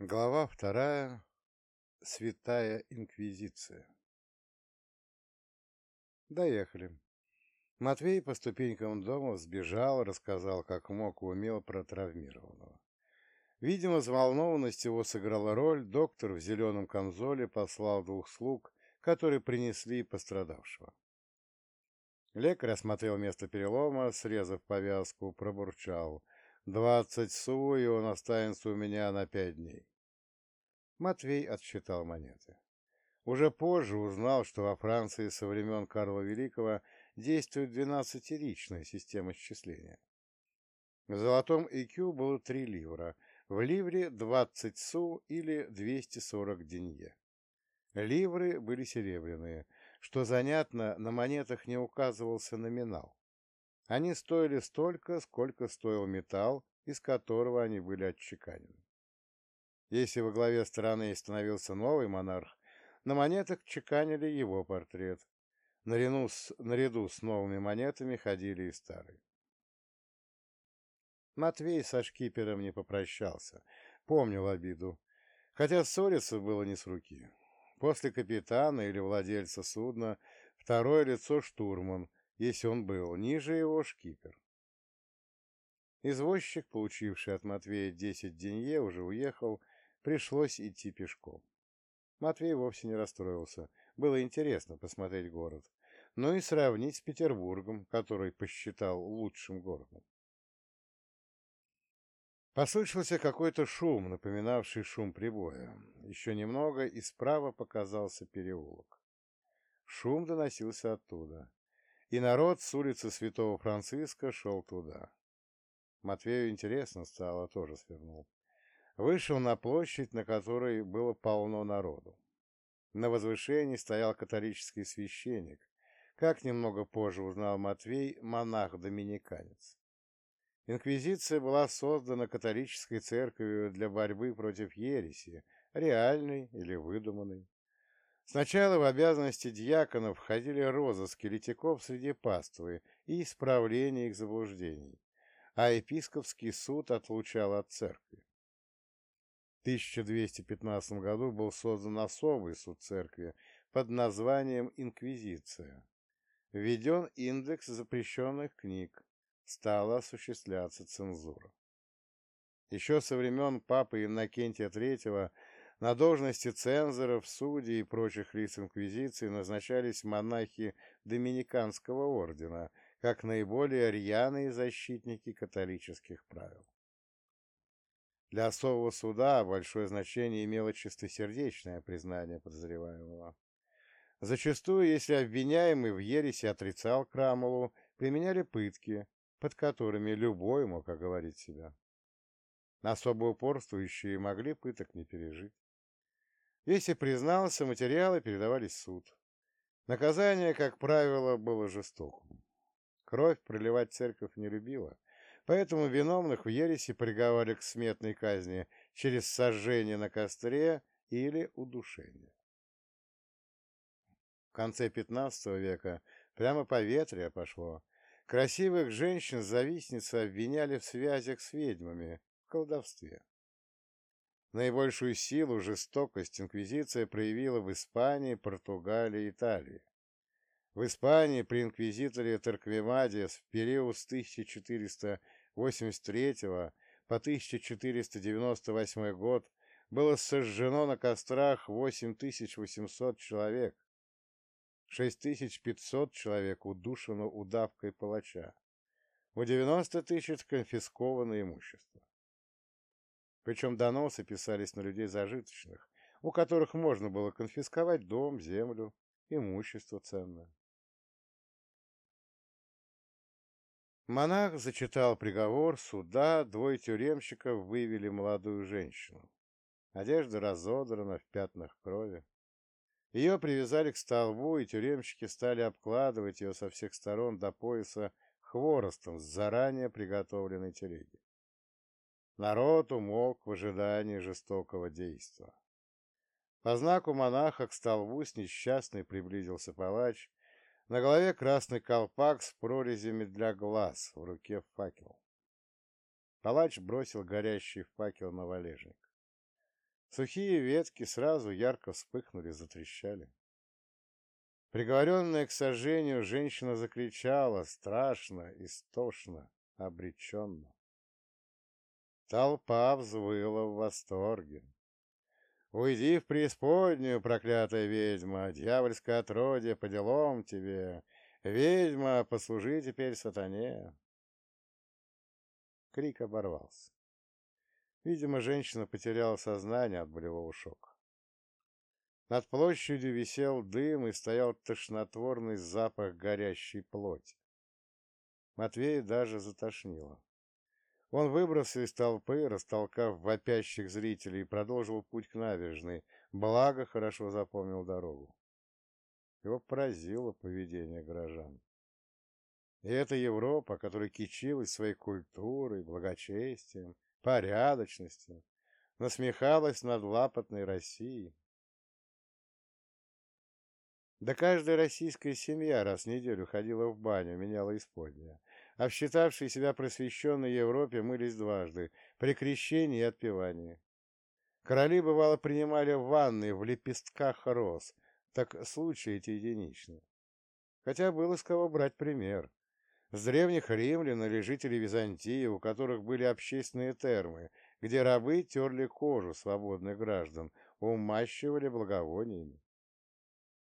Глава вторая. Святая Инквизиция. Доехали. Матвей по ступенькам дома сбежал, рассказал, как мог умел про травмированного. Видимо, взволнованность его сыграла роль, доктор в зеленом камзоле послал двух слуг, которые принесли пострадавшего. Лекарь осмотрел место перелома, срезав повязку, пробурчал — Двадцать су, и он останется у меня на пять дней. Матвей отсчитал монеты. Уже позже узнал, что во Франции со времен Карла Великого действует двенадцатиричная система счисления. В золотом ИКЮ было три ливра, в ливре 20 су или 240 денье. Ливры были серебряные. Что занятно, на монетах не указывался номинал. Они стоили столько, сколько стоил металл, из которого они были отчеканены. Если во главе страны становился новый монарх, на монетах чеканили его портрет. Наряду с, наряду с новыми монетами ходили и старые. Матвей со шкипером не попрощался, помнил обиду, хотя ссориться было не с руки. После капитана или владельца судна второе лицо штурман, если он был, ниже его шкипер. Извозчик, получивший от Матвея десять денье, уже уехал, пришлось идти пешком. Матвей вовсе не расстроился, было интересно посмотреть город, но и сравнить с Петербургом, который посчитал лучшим городом. Послышался какой-то шум, напоминавший шум прибоя. Еще немного, и справа показался переулок. Шум доносился оттуда и народ с улицы Святого Франциска шел туда. Матвею интересно стало, тоже свернул. Вышел на площадь, на которой было полно народу. На возвышении стоял католический священник, как немного позже узнал Матвей, монах-доминиканец. Инквизиция была создана католической церковью для борьбы против ереси, реальной или выдуманной. Сначала в обязанности дьяконов входили розыск еретиков среди паствы и исправление их заблуждений, а епископский суд отлучал от церкви. В 1215 году был создан особый суд церкви под названием «Инквизиция». Введен индекс запрещенных книг, стала осуществляться цензура. Еще со времен папы Иннокентия III на должности цензоров, судей и прочих лиц инквизиции назначались монахи Доминиканского ордена, как наиболее рьяные защитники католических правил. Для особого суда большое значение имело чистосердечное признание подозреваемого. Зачастую, если обвиняемый в ересе отрицал Крамолу, применяли пытки, под которыми любой мог оговорить себя. Особо упорствующие могли пыток не пережить. Если признался, материалы передавались в суд. Наказание, как правило, было жестоким. Кровь проливать церковь не любила, поэтому виновных в ереси приговаривали к сметной казни через сожжение на костре или удушение. В конце XV века прямо по ветре пошло. Красивых женщин-завистницы обвиняли в связях с ведьмами, в колдовстве. Наибольшую силу, жестокость инквизиция проявила в Испании, Португалии Италии. В Испании при инквизиторе Торквемаде в период с 1483 по 1498 год было сожжено на кострах 8800 человек, 6500 человек удушено удавкой палача, у 90 тысяч конфисковано имущество. Причем доносы писались на людей зажиточных, у которых можно было конфисковать дом, землю, имущество ценное. Монах зачитал приговор, суда, двое тюремщиков вывели молодую женщину. Одежда разодрана в пятнах крови. Ее привязали к столбу, и тюремщики стали обкладывать ее со всех сторон до пояса хворостом с заранее приготовленной телеги. Народ умолк в ожидании жестокого действа. По знаку монаха к столбу с несчастной приблизился палач. На голове красный колпак с прорезями для глаз, в руке факел. Палач бросил горящий факел на валежник. Сухие ветки сразу ярко вспыхнули, затрещали. Приговоренная к сожжению, женщина закричала страшно, истошно, обреченно. Толпа взвыла в восторге. «Уйди в преисподнюю, проклятая ведьма, дьявольское отродье, по делам тебе! Ведьма, послужи теперь сатане!» Крик оборвался. Видимо, женщина потеряла сознание от болевого шока. Над площадью висел дым и стоял тошнотворный запах горящей плоти. Матвея даже затошнило. Он выбрался из толпы, растолкав вопящих зрителей, и продолжил путь к набережной, благо хорошо запомнил дорогу. Его поразило поведение горожан. И эта Европа, которая кичилась своей культурой, благочестием, порядочностью, насмехалась над лапотной Россией. Да каждая российская семья раз в неделю ходила в баню, меняла исподнее, а в считавшей себя просвещенной Европе мылись дважды, при крещении и отпевании. Короли, бывало, принимали ванны в лепестках роз, так случаи эти единичны. Хотя было с кого брать пример. С древних римлян или жителей Византии, у которых были общественные термы, где рабы терли кожу свободных граждан, умащивали благовониями.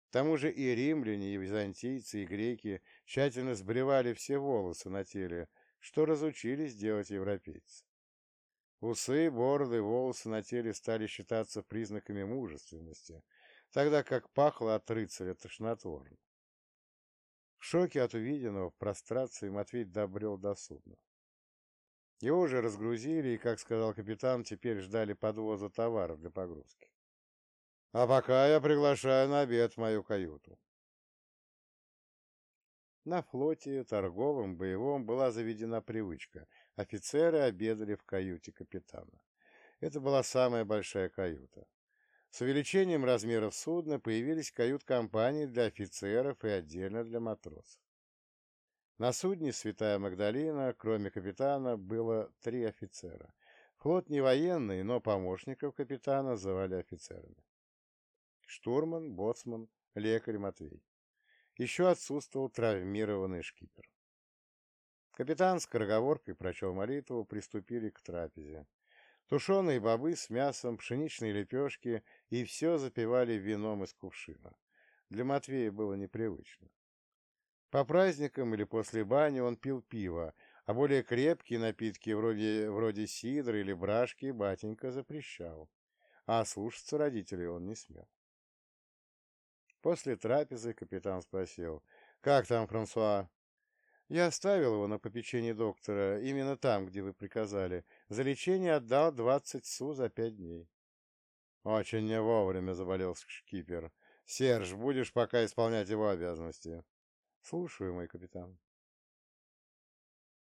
К тому же и римляне, и византийцы, и греки тщательно сбривали все волосы на теле, что разучились делать европейцы. Усы, бороды, волосы на теле стали считаться признаками мужественности, тогда как пахло от рыцаря тошнотворно. В шоке от увиденного в прострации Матвей добрел до судна. Его уже разгрузили и, как сказал капитан, теперь ждали подвоза товаров для погрузки. А пока я приглашаю на обед в мою каюту. На флоте, торговом, боевом была заведена привычка. Офицеры обедали в каюте капитана. Это была самая большая каюта. С увеличением размеров судна появились кают-компании для офицеров и отдельно для матросов. На судне «Святая Магдалина», кроме капитана, было три офицера. Флот не военный, но помощников капитана звали офицерами штурман, боцман, лекарь Матвей. Еще отсутствовал травмированный шкипер. Капитан с скороговоркой прочел молитву, приступили к трапезе. Тушеные бобы с мясом, пшеничные лепешки и все запивали вином из кувшина. Для Матвея было непривычно. По праздникам или после бани он пил пиво, а более крепкие напитки вроде, вроде сидра или брашки батенька запрещал, а слушаться родителей он не смел. После трапезы капитан спросил, «Как там Франсуа?» «Я оставил его на попечении доктора, именно там, где вы приказали. За лечение отдал двадцать су за пять дней». «Очень не вовремя заболел шкипер. Серж, будешь пока исполнять его обязанности?» «Слушаю, мой капитан».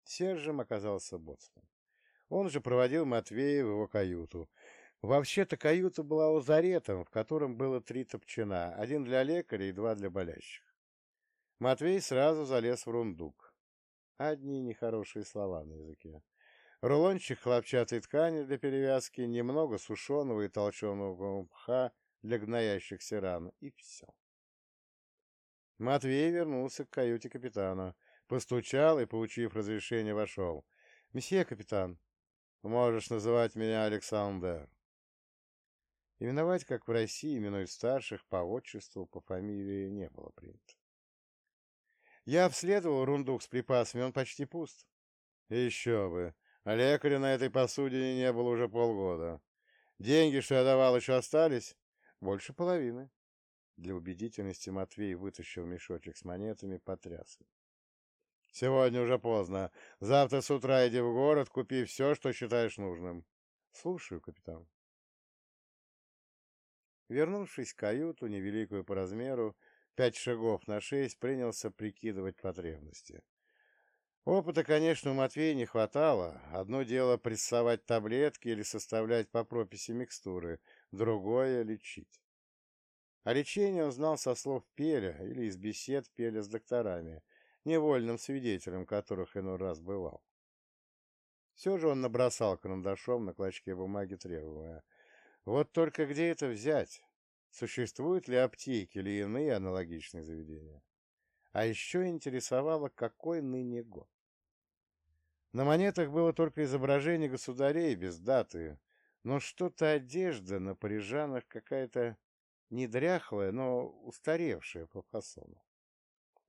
Сержем оказался боцман. Он же проводил Матвея в его каюту, Вообще-то каюта была лазаретом, в котором было три топчина, один для лекаря и два для болящих. Матвей сразу залез в рундук. Одни нехорошие слова на языке. Рулончик хлопчатой ткани для перевязки, немного сушеного и толченого мха для гноящихся ран, и все. Матвей вернулся к каюте капитана, постучал и, получив разрешение, вошел. «Месье капитан, можешь называть меня Александр». Именовать, как в России именуют старших по отчеству, по фамилии не было принято. Я обследовал рундук с припасами, он почти пуст. Еще бы. Лекаря на этой посудине не было уже полгода. Деньги, что я давал, еще остались? Больше половины. Для убедительности Матвей вытащил мешочек с монетами, потряс Сегодня уже поздно. Завтра с утра иди в город, купи все, что считаешь нужным. Слушаю, капитан. Вернувшись в каюту, невеликую по размеру, пять шагов на шесть, принялся прикидывать потребности. Опыта, конечно, у Матвея не хватало. Одно дело прессовать таблетки или составлять по прописи микстуры, другое — лечить. О лечении он знал со слов Пеля или из бесед Пеля с докторами, невольным свидетелем которых иной раз бывал. Все же он набросал карандашом на клочке бумаги требуемое — Вот только где это взять? Существуют ли аптеки или иные аналогичные заведения? А еще интересовало, какой ныне год. На монетах было только изображение государей без даты, но что-то одежда на парижанах какая-то не дряхлая, но устаревшая по фасону.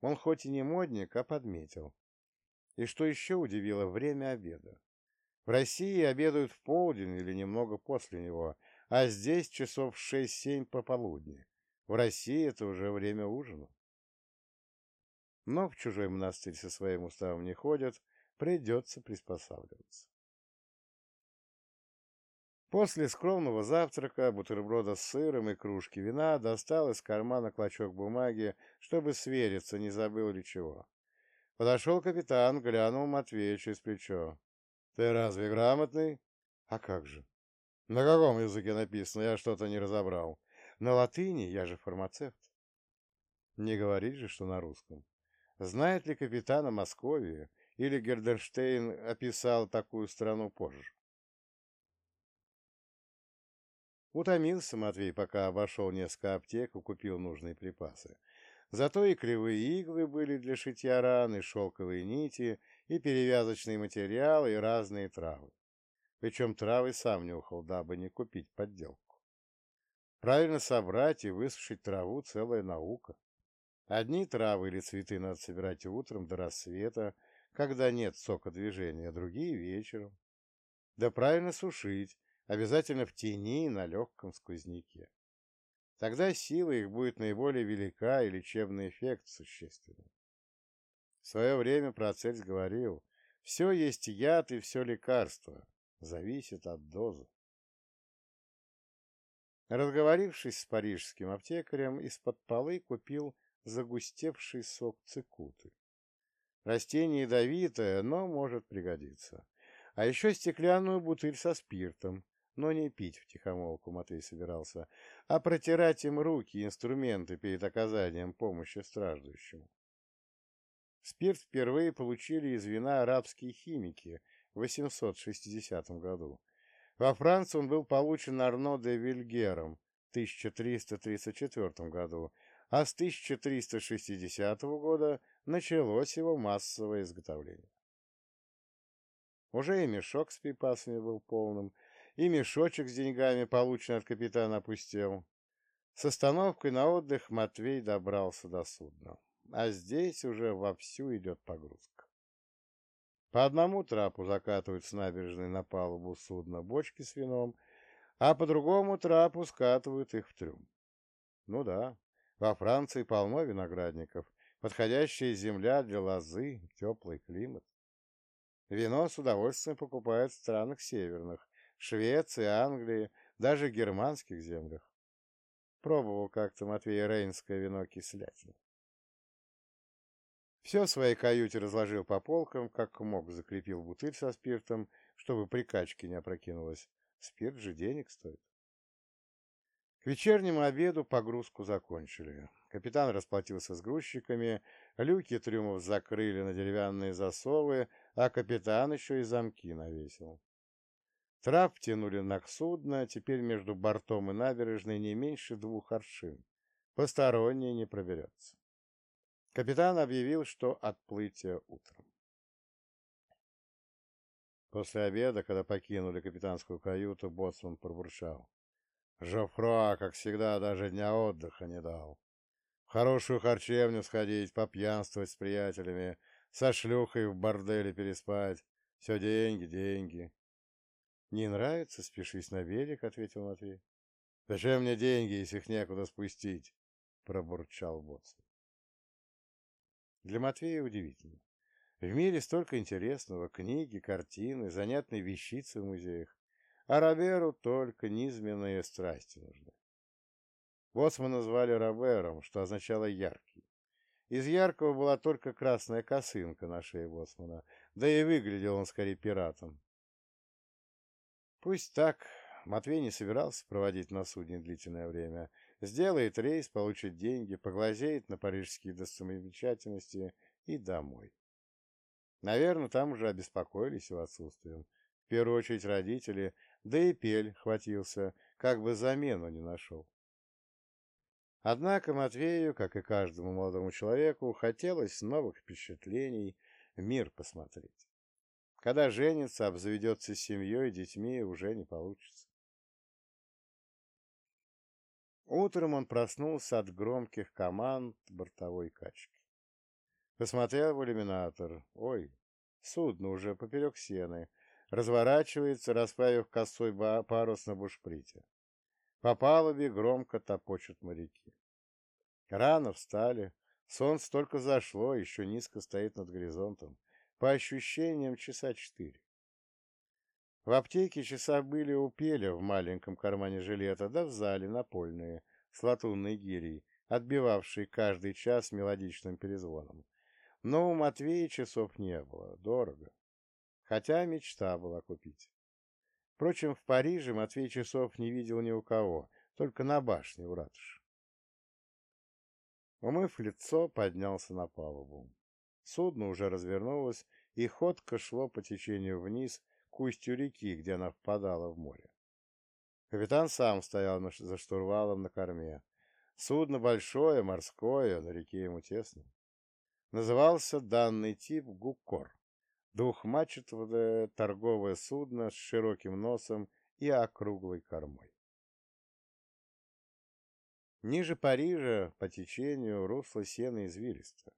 Он хоть и не модник, а подметил. И что еще удивило, время обеда. В России обедают в полдень или немного после него, а здесь часов шесть-семь пополудни. В России это уже время ужина. Но в чужой монастырь со своим уставом не ходят, придется приспосабливаться. После скромного завтрака, бутерброда с сыром и кружки вина достал из кармана клочок бумаги, чтобы свериться, не забыл ли чего. Подошел капитан, глянул Матвею через плечо. — Ты разве грамотный? — А как же? — На каком языке написано? Я что-то не разобрал. — На латыни, я же фармацевт. — Не говорит же, что на русском. Знает ли капитан о Московии? Или Гердерштейн описал такую страну позже? Утомился Матвей, пока обошел несколько аптек и купил нужные припасы. Зато и кривые иглы были для шитья ран, и шелковые нити, и перевязочные материалы, и разные травы. Причем травы сам нюхал, дабы не купить подделку. Правильно собрать и высушить траву — целая наука. Одни травы или цветы надо собирать утром до рассвета, когда нет сока движения, другие — вечером. Да правильно сушить, обязательно в тени на легком сквозняке. Тогда сила их будет наиболее велика и лечебный эффект существенный. В свое время Процельс говорил, все есть яд и все лекарство, зависит от дозы. Разговорившись с парижским аптекарем, из-под полы купил загустевший сок цикуты. Растение ядовитое, но может пригодиться. А еще стеклянную бутыль со спиртом, но не пить втихомолку Матвей собирался, а протирать им руки и инструменты перед оказанием помощи страждущему. Спирт впервые получили из вина арабские химики в 860 году. Во Франции он был получен Арно де Вильгером в 1334 году, а с 1360 года началось его массовое изготовление. Уже и мешок с припасами был полным, и мешочек с деньгами, полученный от капитана, опустел. С остановкой на отдых Матвей добрался до судна, а здесь уже вовсю идет погрузка. По одному трапу закатывают с набережной на палубу судна бочки с вином, а по другому трапу скатывают их в трюм. Ну да, во Франции полно виноградников, подходящая земля для лозы, теплый климат. Вино с удовольствием покупают в странах северных, Швеции, Англии, даже германских землях. Пробовал как-то Матвей Рейнское вино кислятина. Все в своей каюте разложил по полкам, как мог закрепил бутыль со спиртом, чтобы при качке не опрокинулась. Спирт же денег стоит. К вечернему обеду погрузку закончили. Капитан расплатился с грузчиками, люки трюмов закрыли на деревянные засовы, а капитан еще и замки навесил. Трап тянули на судно, теперь между бортом и набережной не меньше двух аршин. Посторонний не проберется. Капитан объявил, что отплытие утром. После обеда, когда покинули капитанскую каюту, боцман пробурчал. Жофруа, как всегда, даже дня отдыха не дал. В хорошую харчевню сходить, попьянствовать с приятелями, со шлюхой в борделе переспать. Все деньги, деньги. «Не нравится? Спешись на берег», — ответил Матвей. «Зачем мне деньги, если их некуда спустить?» — пробурчал Боцман. Для Матвея удивительно. В мире столько интересного, книги, картины, занятные вещицы в музеях. А Роберу только низменные страсти нужны. Боцмана назвали Робером, что означало «яркий». Из яркого была только красная косынка на шее Боцмана, да и выглядел он скорее пиратом. Пусть так. Матвей не собирался проводить на судне длительное время. Сделает рейс, получит деньги, поглазеет на парижские достопримечательности и домой. Наверное, там уже обеспокоились его отсутствием. В первую очередь родители, да и Пель хватился, как бы замену не нашел. Однако Матвею, как и каждому молодому человеку, хотелось новых впечатлений, мир посмотреть. Когда женится, обзаведется семьей, детьми, уже не получится. Утром он проснулся от громких команд бортовой качки. Посмотрел в иллюминатор. Ой, судно уже поперек сены. Разворачивается, расправив косой парус на бушприте. По палубе громко топочут моряки. Рано встали. Солнце только зашло, еще низко стоит над горизонтом. По ощущениям, часа четыре. В аптеке часа были у Пеля в маленьком кармане жилета, да в зале напольные, с латунной гирей, отбивавшей каждый час мелодичным перезвоном. Но у Матвея часов не было, дорого. Хотя мечта была купить. Впрочем, в Париже Матвей часов не видел ни у кого, только на башне у ратуши. Умыв лицо, поднялся на палубу. Судно уже развернулось, и ходко шло по течению вниз к реки, где она впадала в море. Капитан сам стоял за штурвалом на корме. Судно большое, морское, на реке ему тесно. Назывался данный тип «Гуккор» — двухмачтовое торговое судно с широким носом и округлой кормой. Ниже Парижа, по течению, русло сена извилисто.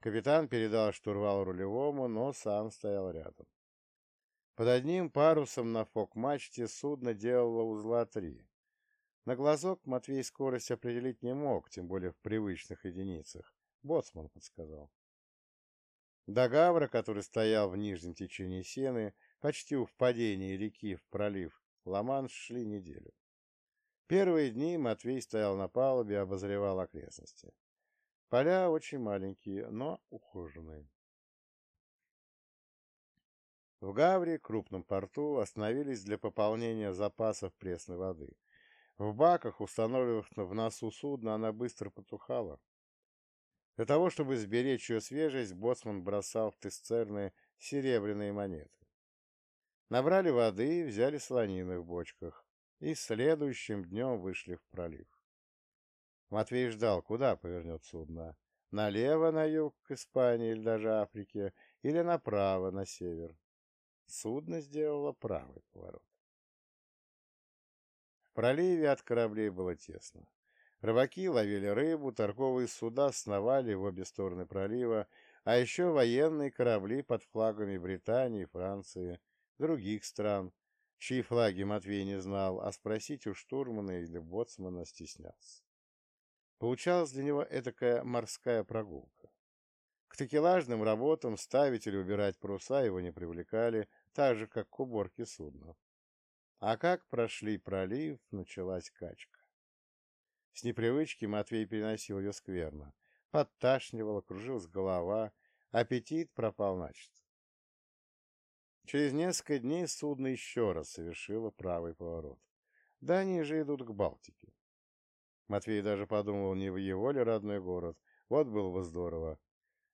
Капитан передал штурвал рулевому, но сам стоял рядом. Под одним парусом на фок-мачте судно делало узла три. На глазок Матвей скорость определить не мог, тем более в привычных единицах. Боцман подсказал. До Гавра, который стоял в нижнем течении сены, почти у впадения реки в пролив, Ла-Манш шли неделю. Первые дни Матвей стоял на палубе, обозревал окрестности. Поля очень маленькие, но ухоженные. В Гавре, крупном порту, остановились для пополнения запасов пресной воды. В баках, установленных в носу судна, она быстро потухала. Для того, чтобы сберечь ее свежесть, боцман бросал в тесцерны серебряные монеты. Набрали воды взяли слонины в бочках и следующим днем вышли в пролив. Матвей ждал, куда повернет судно. Налево на юг к Испании или даже Африке, или направо на север. Судно сделало правый поворот. В проливе от кораблей было тесно. Рыбаки ловили рыбу, торговые суда сновали в обе стороны пролива, а еще военные корабли под флагами Британии, Франции, других стран, чьи флаги Матвей не знал, а спросить у штурмана или боцмана стеснялся. Получалась для него этакая морская прогулка. К такелажным работам ставить или убирать паруса его не привлекали, так же, как к уборке судна. А как прошли пролив, началась качка. С непривычки Матвей переносил ее скверно. Подташнивала, кружилась голова, аппетит пропал начисто. Через несколько дней судно еще раз совершило правый поворот. Да они же идут к Балтике. Матвей даже подумал, не в его ли родной город. Вот было бы здорово.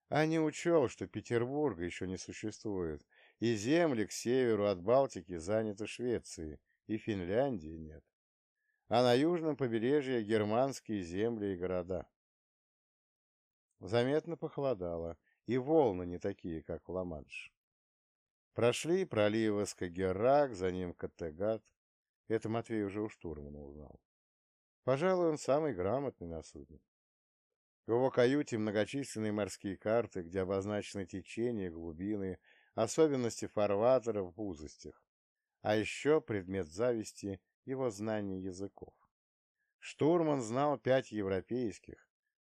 А не учел, что Петербурга еще не существует, и земли к северу от Балтики заняты Швецией, и Финляндии нет. А на южном побережье германские земли и города. Заметно похолодало, и волны не такие, как в Ла-Манш. Прошли проливы Скагеррак, за ним Каттегат. Это Матвей уже у штурмана узнал. Пожалуй, он самый грамотный на судне. В его каюте многочисленные морские карты, где обозначены течения, глубины, особенности фарватеров в узостях. А еще предмет зависти — его знание языков. Штурман знал пять европейских,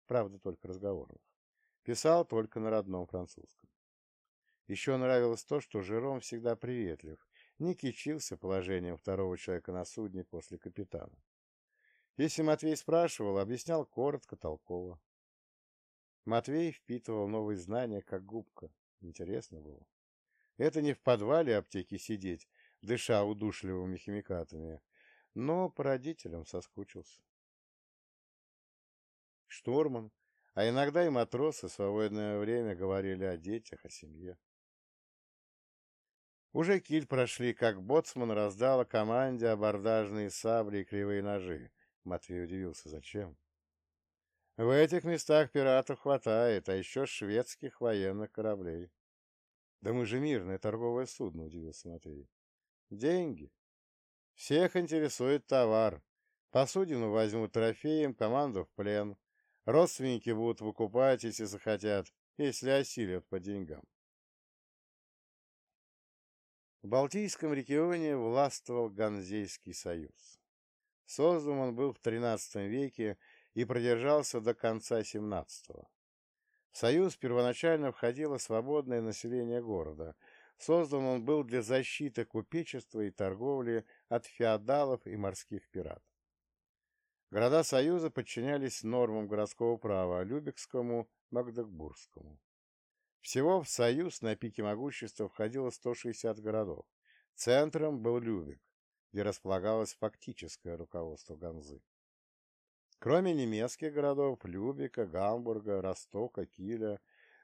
правда, только разговорных. Писал только на родном французском. Еще нравилось то, что Жером всегда приветлив, не кичился положением второго человека на судне после капитана. Если Матвей спрашивал, объяснял коротко, толково. Матвей впитывал новые знания, как губка. Интересно было. Это не в подвале аптеки сидеть, дыша удушливыми химикатами, но по родителям соскучился. Штурман, а иногда и матросы в свободное время говорили о детях, о семье. Уже киль прошли, как боцман раздала команде абордажные сабли и кривые ножи. Матвей удивился, зачем? В этих местах пиратов хватает, а еще шведских военных кораблей. Да мы же мирное торговое судно, удивился Матвей. Деньги. Всех интересует товар. Посудину возьмут трофеем, команду в плен. Родственники будут выкупать, если захотят, если осилят по деньгам. В Балтийском регионе властвовал Ганзейский союз. Создан он был в XIII веке и продержался до конца XVII. В союз первоначально входило свободное население города. Создан он был для защиты купечества и торговли от феодалов и морских пиратов. Города Союза подчинялись нормам городского права Любекскому, Магдебургскому. Всего в Союз на пике могущества входило 160 городов. Центром был Любек, где располагалось фактическое руководство Ганзы. Кроме немецких городов Любека, Гамбурга, Ростока, Киля,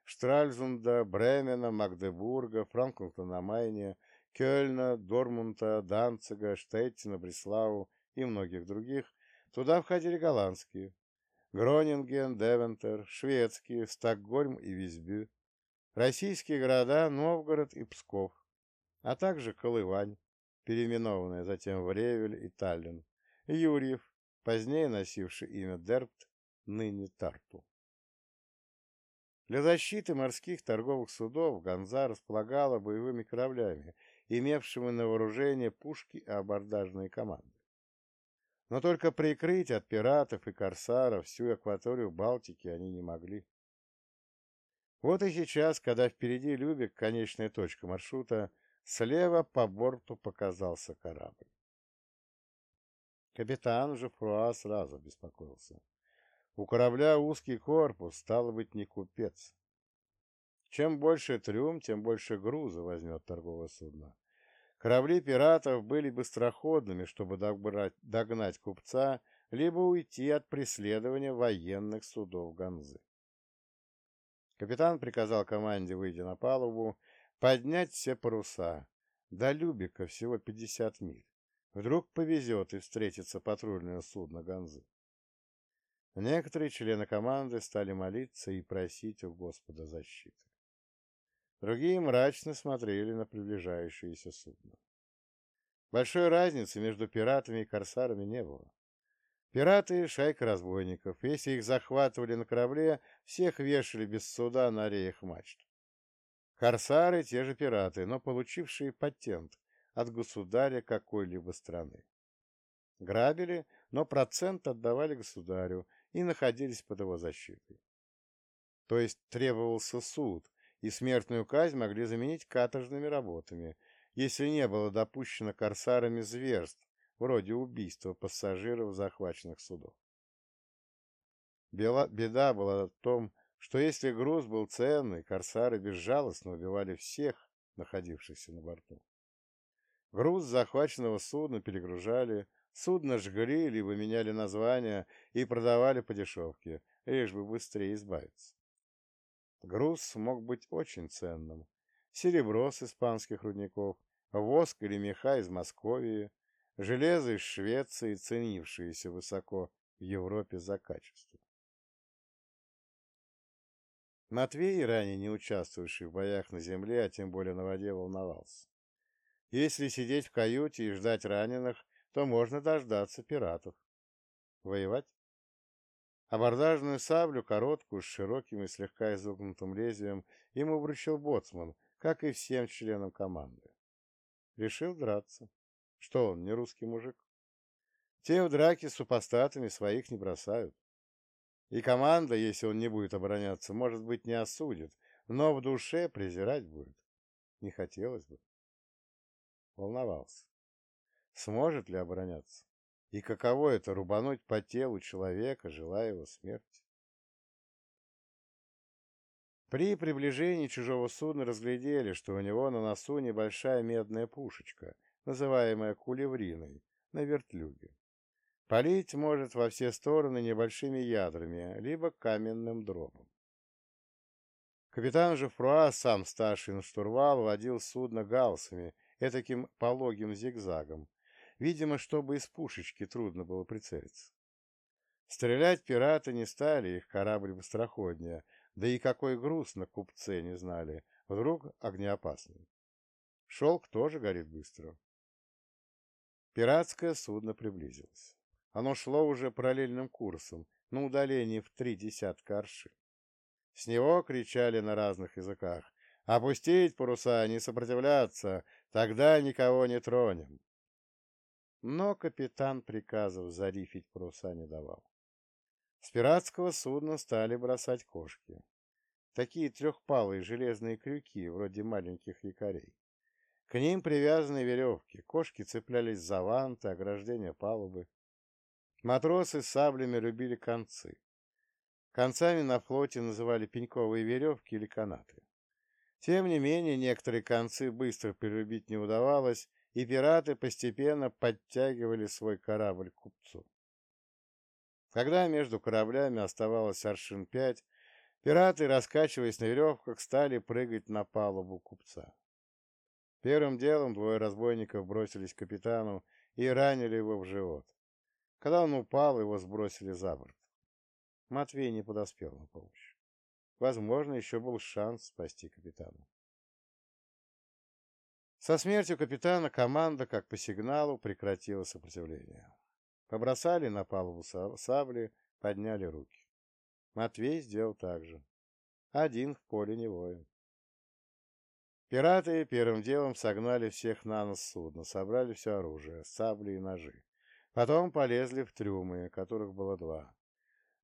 Штральзунда, Бремена, Магдебурга, Франкфурта на Майне, Кёльна, Дормунта, Данцига, Штеттина, Бреслау и многих других, туда входили голландские, Гронинген, Девентер, шведские, Стокгольм и Визбю, российские города Новгород и Псков, а также Колывань, переименованная затем в Ревель и Таллин, Юрьев, позднее носивший имя Дербт, ныне Тарту. Для защиты морских торговых судов Ганза располагала боевыми кораблями, имевшими на вооружении пушки и абордажные команды. Но только прикрыть от пиратов и корсаров всю акваторию Балтики они не могли. Вот и сейчас, когда впереди Любек, конечная точка маршрута, слева по борту показался корабль. Капитан же Фруа сразу беспокоился. У корабля узкий корпус, стало быть, не купец. Чем больше трюм, тем больше груза возьмет торговое судно. Корабли пиратов были быстроходными, чтобы догнать купца, либо уйти от преследования военных судов Ганзы. Капитан приказал команде, выйдя на палубу, поднять все паруса. До Любика всего 50 миль. Вдруг повезет и встретится патрульное судно Ганзы. Некоторые члены команды стали молиться и просить у Господа защиты. Другие мрачно смотрели на приближающееся судно. Большой разницы между пиратами и корсарами не было. Пираты — шайка разбойников. Если их захватывали на корабле, всех вешали без суда на реях мачт. Корсары — те же пираты, но получившие патент от государя какой-либо страны. Грабили, но процент отдавали государю и находились под его защитой. То есть требовался суд, и смертную казнь могли заменить каторжными работами, если не было допущено корсарами зверств, вроде убийства пассажиров захваченных судов. Беда была в том, что если груз был ценный, корсары безжалостно убивали всех, находившихся на борту. Груз захваченного судна перегружали, судно жгли, либо меняли название и продавали по дешевке, лишь бы быстрее избавиться. Груз мог быть очень ценным. Серебро с испанских рудников, воск или меха из Московии, железо из Швеции, ценившееся высоко в Европе за качество. Матвей, ранее не участвовавший в боях на земле, а тем более на воде, волновался. Если сидеть в каюте и ждать раненых, то можно дождаться пиратов. Воевать? Абордажную саблю, короткую, с широким и слегка изогнутым лезвием, ему вручил боцман, как и всем членам команды. Решил драться. Что он, не русский мужик? Те в драке с супостатами своих не бросают. И команда, если он не будет обороняться, может быть, не осудит, но в душе презирать будет. Не хотелось бы. Волновался. Сможет ли обороняться? И каково это — рубануть по телу человека, желая его смерти? При приближении чужого судна разглядели, что у него на носу небольшая медная пушечка, называемая кулевриной, на вертлюге. Полить может во все стороны небольшими ядрами, либо каменным дробом. Капитан Жефруа, сам старший на штурвал, водил судно галсами, этаким пологим зигзагом, видимо, чтобы из пушечки трудно было прицелиться. Стрелять пираты не стали, их корабль быстроходнее, да и какой груз на купце не знали, вдруг огнеопасный. Шелк тоже горит быстро. Пиратское судно приблизилось. Оно шло уже параллельным курсом, на удалении в три десятка аршин. С него кричали на разных языках «Опустить паруса, не сопротивляться, тогда никого не тронем». Но капитан приказов зарифить паруса не давал. С пиратского судна стали бросать кошки. Такие трехпалые железные крюки, вроде маленьких якорей. К ним привязаны веревки, кошки цеплялись за ванты, ограждения палубы. Матросы с саблями любили концы. Концами на флоте называли пеньковые веревки или канаты. Тем не менее, некоторые концы быстро перерубить не удавалось, и пираты постепенно подтягивали свой корабль к купцу. Когда между кораблями оставалось аршин пять, пираты, раскачиваясь на веревках, стали прыгать на палубу купца. Первым делом двое разбойников бросились к капитану и ранили его в живот. Когда он упал, его сбросили за борт. Матвей не подоспел на помощь. Возможно, еще был шанс спасти капитана. Со смертью капитана команда, как по сигналу, прекратила сопротивление. Побросали на палубу сабли, подняли руки. Матвей сделал так же. Один в поле не воин. Пираты первым делом согнали всех на нос судна, собрали все оружие, сабли и ножи. Потом полезли в трюмы, которых было два.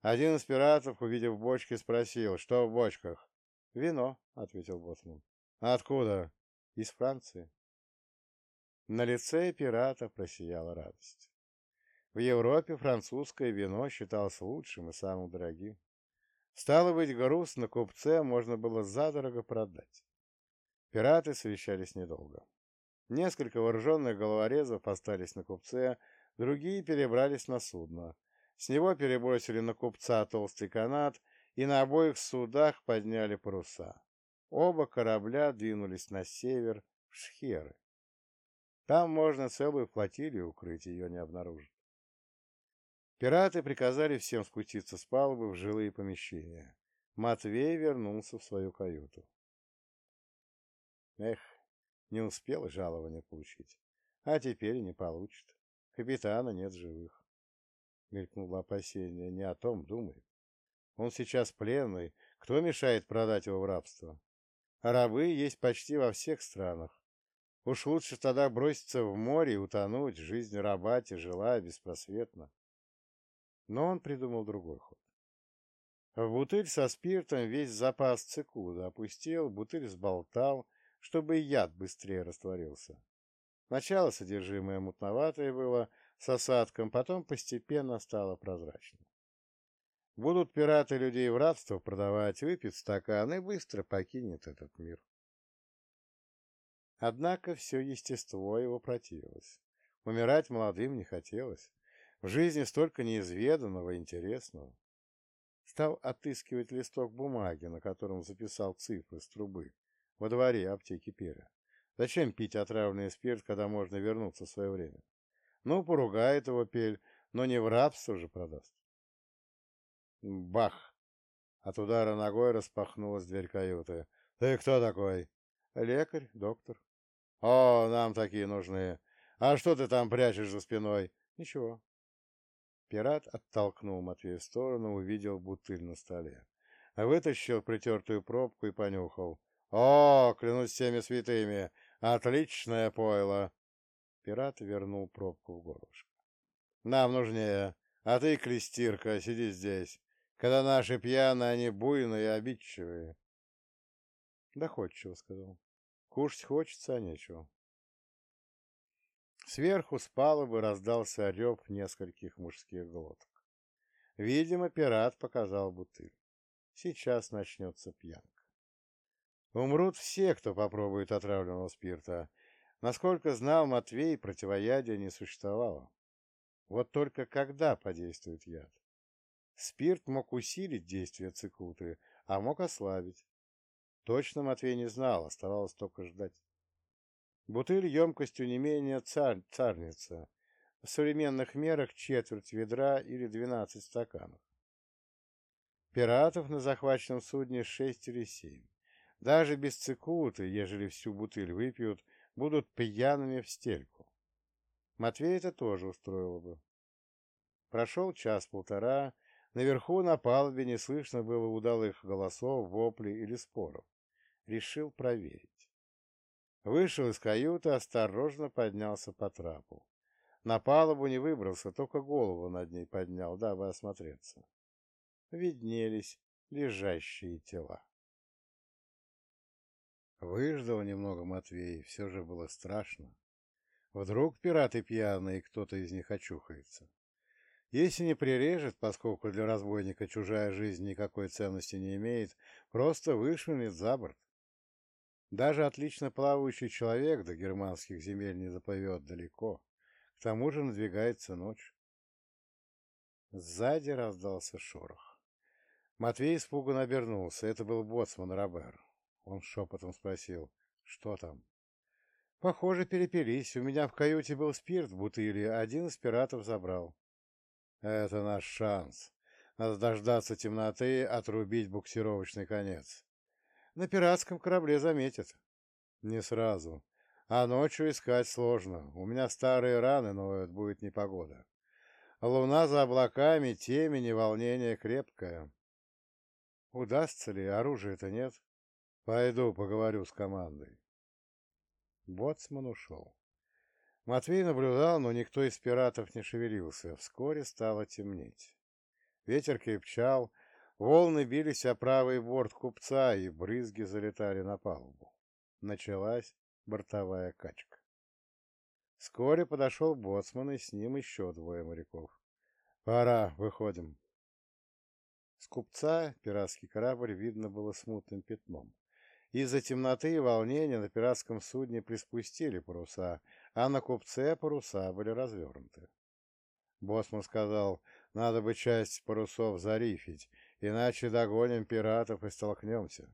Один из пиратов, увидев бочки, спросил, что в бочках. «Вино», — ответил боцман. «Откуда?» «Из Франции». На лице пирата просияла радость. В Европе французское вино считалось лучшим и самым дорогим. Стало быть, груз на купце можно было задорого продать. Пираты совещались недолго. Несколько вооруженных головорезов остались на купце, Другие перебрались на судно. С него перебросили на купца толстый канат и на обоих судах подняли паруса. Оба корабля двинулись на север, в Шхеры. Там можно целую флотилию укрыть, ее не обнаружить. Пираты приказали всем спуститься с палубы в жилые помещения. Матвей вернулся в свою каюту. Эх, не успел жалование получить, а теперь не получит. Капитана нет живых. Мелькнуло опасение. Не о том думает. Он сейчас пленный. Кто мешает продать его в рабство? Рабы есть почти во всех странах. Уж лучше тогда броситься в море и утонуть. Жизнь раба тяжела, беспросветна. Но он придумал другой ход. В бутыль со спиртом весь запас цикуда опустил, бутыль сболтал, чтобы яд быстрее растворился. Сначала содержимое мутноватое было, с осадком, потом постепенно стало прозрачным. Будут пираты людей в рабство продавать, выпьет стакан и быстро покинет этот мир. Однако все естество его противилось. Умирать молодым не хотелось. В жизни столько неизведанного и интересного. Стал отыскивать листок бумаги, на котором записал цифры с трубы, во дворе аптеки Перя. Зачем пить отравленный спирт, когда можно вернуться в свое время? Ну, поругает его пель, но не в рабство же продаст. Бах! От удара ногой распахнулась дверь каюты. «Ты кто такой?» «Лекарь, доктор». «О, нам такие нужны. А что ты там прячешь за спиной?» «Ничего». Пират оттолкнул Матвея в сторону, увидел бутыль на столе. Вытащил притертую пробку и понюхал. «О, клянусь всеми святыми! Отличное пойло!» Пират вернул пробку в горлышко. «Нам нужнее. А ты, Клестирка, сиди здесь. Когда наши пьяные, они буйные и обидчивые». «Доходчиво», — сказал. «Кушать хочется, а нечего». Сверху с палубы раздался рев нескольких мужских глоток. Видимо, пират показал бутыль. Сейчас начнется пьянка. Умрут все, кто попробует отравленного спирта. Насколько знал Матвей, противоядия не существовало. Вот только когда подействует яд? Спирт мог усилить действие цикуты, а мог ослабить. Точно Матвей не знал, оставалось только ждать. Бутыль емкостью не менее царь, царница, в современных мерах четверть ведра или двенадцать стаканов. Пиратов на захваченном судне шесть или семь. Даже без цикуты, ежели всю бутыль выпьют, будут пьяными в стельку. Матвей это тоже устроило бы. Прошел час-полтора, наверху на палубе не слышно было удалых голосов, воплей или споров. Решил проверить. Вышел из каюты, осторожно поднялся по трапу. На палубу не выбрался, только голову над ней поднял, дабы осмотреться. Виднелись лежащие тела. Выждал немного Матвей, все же было страшно. Вдруг пираты пьяные, и кто-то из них очухается. Если не прирежет, поскольку для разбойника чужая жизнь никакой ценности не имеет, просто вышвырнет за борт. Даже отлично плавающий человек до германских земель не заплывет далеко. К тому же надвигается ночь. Сзади раздался шорох. Матвей испуганно обернулся. Это был боцман Робер. Он шепотом спросил, что там? Похоже, перепились. У меня в каюте был спирт в бутыли, один из пиратов забрал. Это наш шанс. Надо дождаться темноты, отрубить буксировочный конец. На пиратском корабле заметят. Не сразу. А ночью искать сложно. У меня старые раны ноют, будет непогода. Луна за облаками, темень и волнение крепкое. Удастся ли? Оружия-то нет. Пойду поговорю с командой. Боцман ушел. Матвей наблюдал, но никто из пиратов не шевелился. Вскоре стало темнеть. Ветер крепчал, волны бились о правый борт купца, и брызги залетали на палубу. Началась бортовая качка. Вскоре подошел боцман, и с ним еще двое моряков. «Пора, выходим». С купца пиратский корабль видно было смутным пятном. Из-за темноты и волнения на пиратском судне приспустили паруса, а на купце паруса были развернуты. Босман сказал, надо бы часть парусов зарифить, иначе догоним пиратов и столкнемся.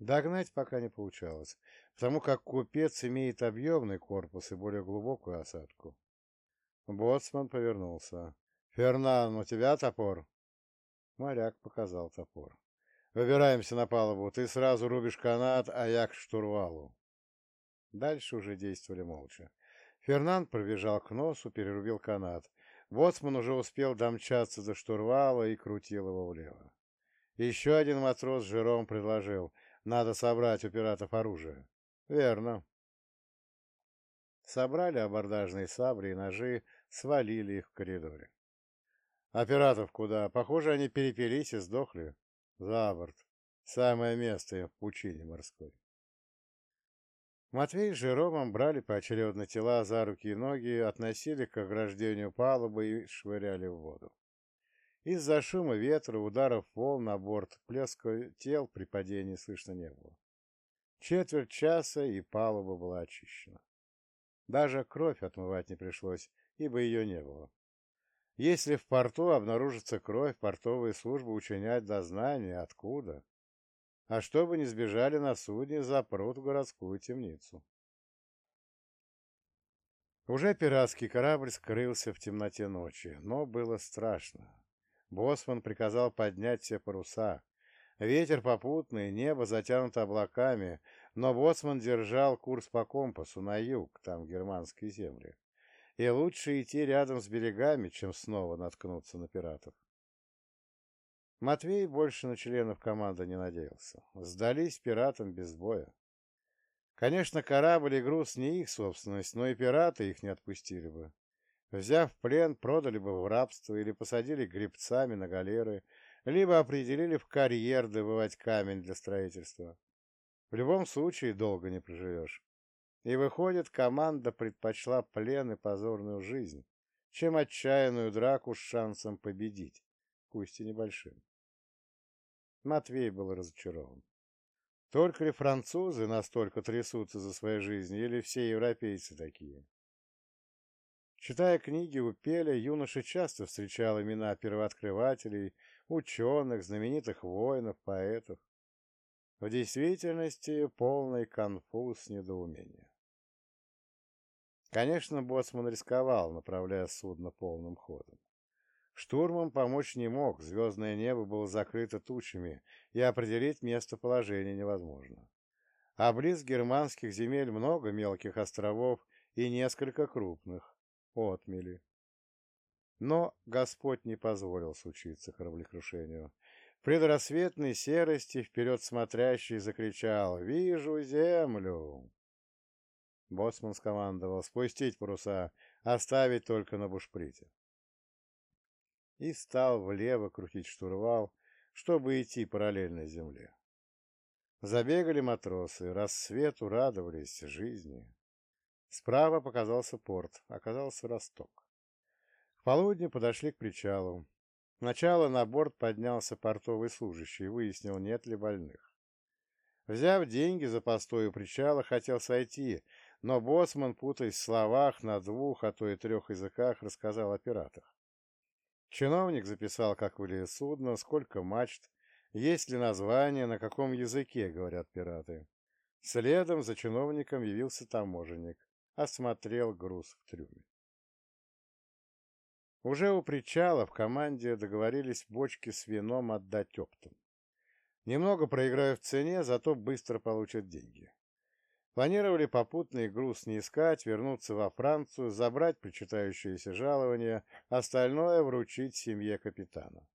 Догнать пока не получалось, потому как купец имеет объемный корпус и более глубокую осадку. Боцман повернулся. «Фернан, у тебя топор?» Моряк показал топор. «Выбираемся на палубу. Ты сразу рубишь канат, а я к штурвалу». Дальше уже действовали молча. Фернанд пробежал к носу, перерубил канат. Боцман уже успел домчаться до штурвала и крутил его влево. Еще один матрос жиром предложил. Надо собрать у пиратов оружие. Верно. Собрали абордажные сабли и ножи, свалили их в коридоре. А пиратов куда? Похоже, они перепились и сдохли. За борт. Самое место им в пучине морской. Матвей с Жеромом брали поочередно тела за руки и ноги, относили к ограждению палубы и швыряли в воду. Из-за шума ветра, ударов волн на борт, плеска тел при падении слышно не было. Четверть часа, и палуба была очищена. Даже кровь отмывать не пришлось, ибо ее не было. Если в порту обнаружится кровь, портовые службы учинять дознание. Откуда? А чтобы не сбежали на судне, запрут в городскую темницу. Уже пиратский корабль скрылся в темноте ночи, но было страшно. Босман приказал поднять все паруса. Ветер попутный, небо затянуто облаками, но Боцман держал курс по компасу на юг, там германские земли и лучше идти рядом с берегами, чем снова наткнуться на пиратов. Матвей больше на членов команды не надеялся. Сдались пиратам без боя. Конечно, корабль и груз не их собственность, но и пираты их не отпустили бы. Взяв в плен, продали бы в рабство или посадили гребцами на галеры, либо определили в карьер добывать камень для строительства. В любом случае долго не проживешь. И выходит, команда предпочла плен и позорную жизнь, чем отчаянную драку с шансом победить, пусть и небольшим. Матвей был разочарован. Только ли французы настолько трясутся за своей жизнью, или все европейцы такие? Читая книги у Пеля, юноша часто встречал имена первооткрывателей, ученых, знаменитых воинов, поэтов. В действительности полный конфуз недоумения. Конечно, боцман рисковал, направляя судно полным ходом. Штурман помочь не мог, звездное небо было закрыто тучами, и определить местоположение невозможно. А близ германских земель много мелких островов и несколько крупных — отмели. Но Господь не позволил случиться кораблекрушению. В предрассветной серости вперед смотрящий закричал «Вижу землю!». Боцман скомандовал спустить паруса, оставить только на бушприте. И стал влево крутить штурвал, чтобы идти параллельно земле. Забегали матросы, рассвету радовались жизни. Справа показался порт, оказался Росток. К полудню подошли к причалу. Сначала на борт поднялся портовый служащий, выяснил, нет ли больных. Взяв деньги за постой у причала, хотел сойти, но боцман, путаясь в словах на двух, а то и трех языках, рассказал о пиратах. Чиновник записал, как выглядит судно, сколько мачт, есть ли название, на каком языке говорят пираты. Следом за чиновником явился таможенник, осмотрел груз в трюме. Уже у причала в команде договорились бочки с вином отдать оптом. Немного проиграю в цене, зато быстро получат деньги. Планировали попутный груз не искать, вернуться во Францию, забрать причитающееся жалование, остальное вручить семье капитана.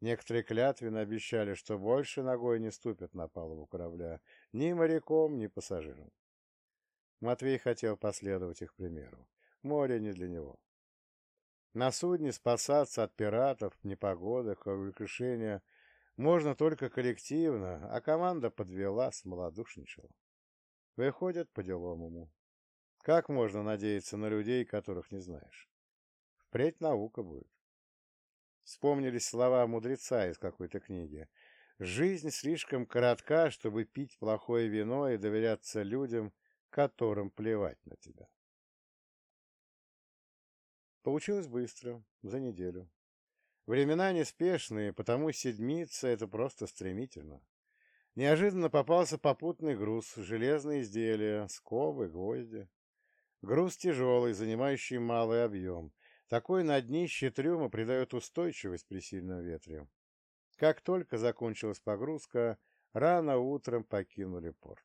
Некоторые клятвенно обещали, что больше ногой не ступят на палубу корабля ни моряком, ни пассажирам. Матвей хотел последовать их примеру. Море не для него. На судне спасаться от пиратов, непогоды, кораблекрушения можно только коллективно, а команда подвела, смолодушничала. Выходят по-деловому. Как можно надеяться на людей, которых не знаешь? Впредь наука будет. Вспомнились слова мудреца из какой-то книги. Жизнь слишком коротка, чтобы пить плохое вино и доверяться людям, которым плевать на тебя. Получилось быстро, за неделю. Времена неспешные, потому седмица — это просто стремительно. Неожиданно попался попутный груз, железные изделия, скобы, гвозди. Груз тяжелый, занимающий малый объем. Такой на днище трюма придает устойчивость при сильном ветре. Как только закончилась погрузка, рано утром покинули порт.